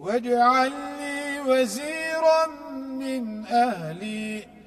واجعلني وزيرا من أهلي.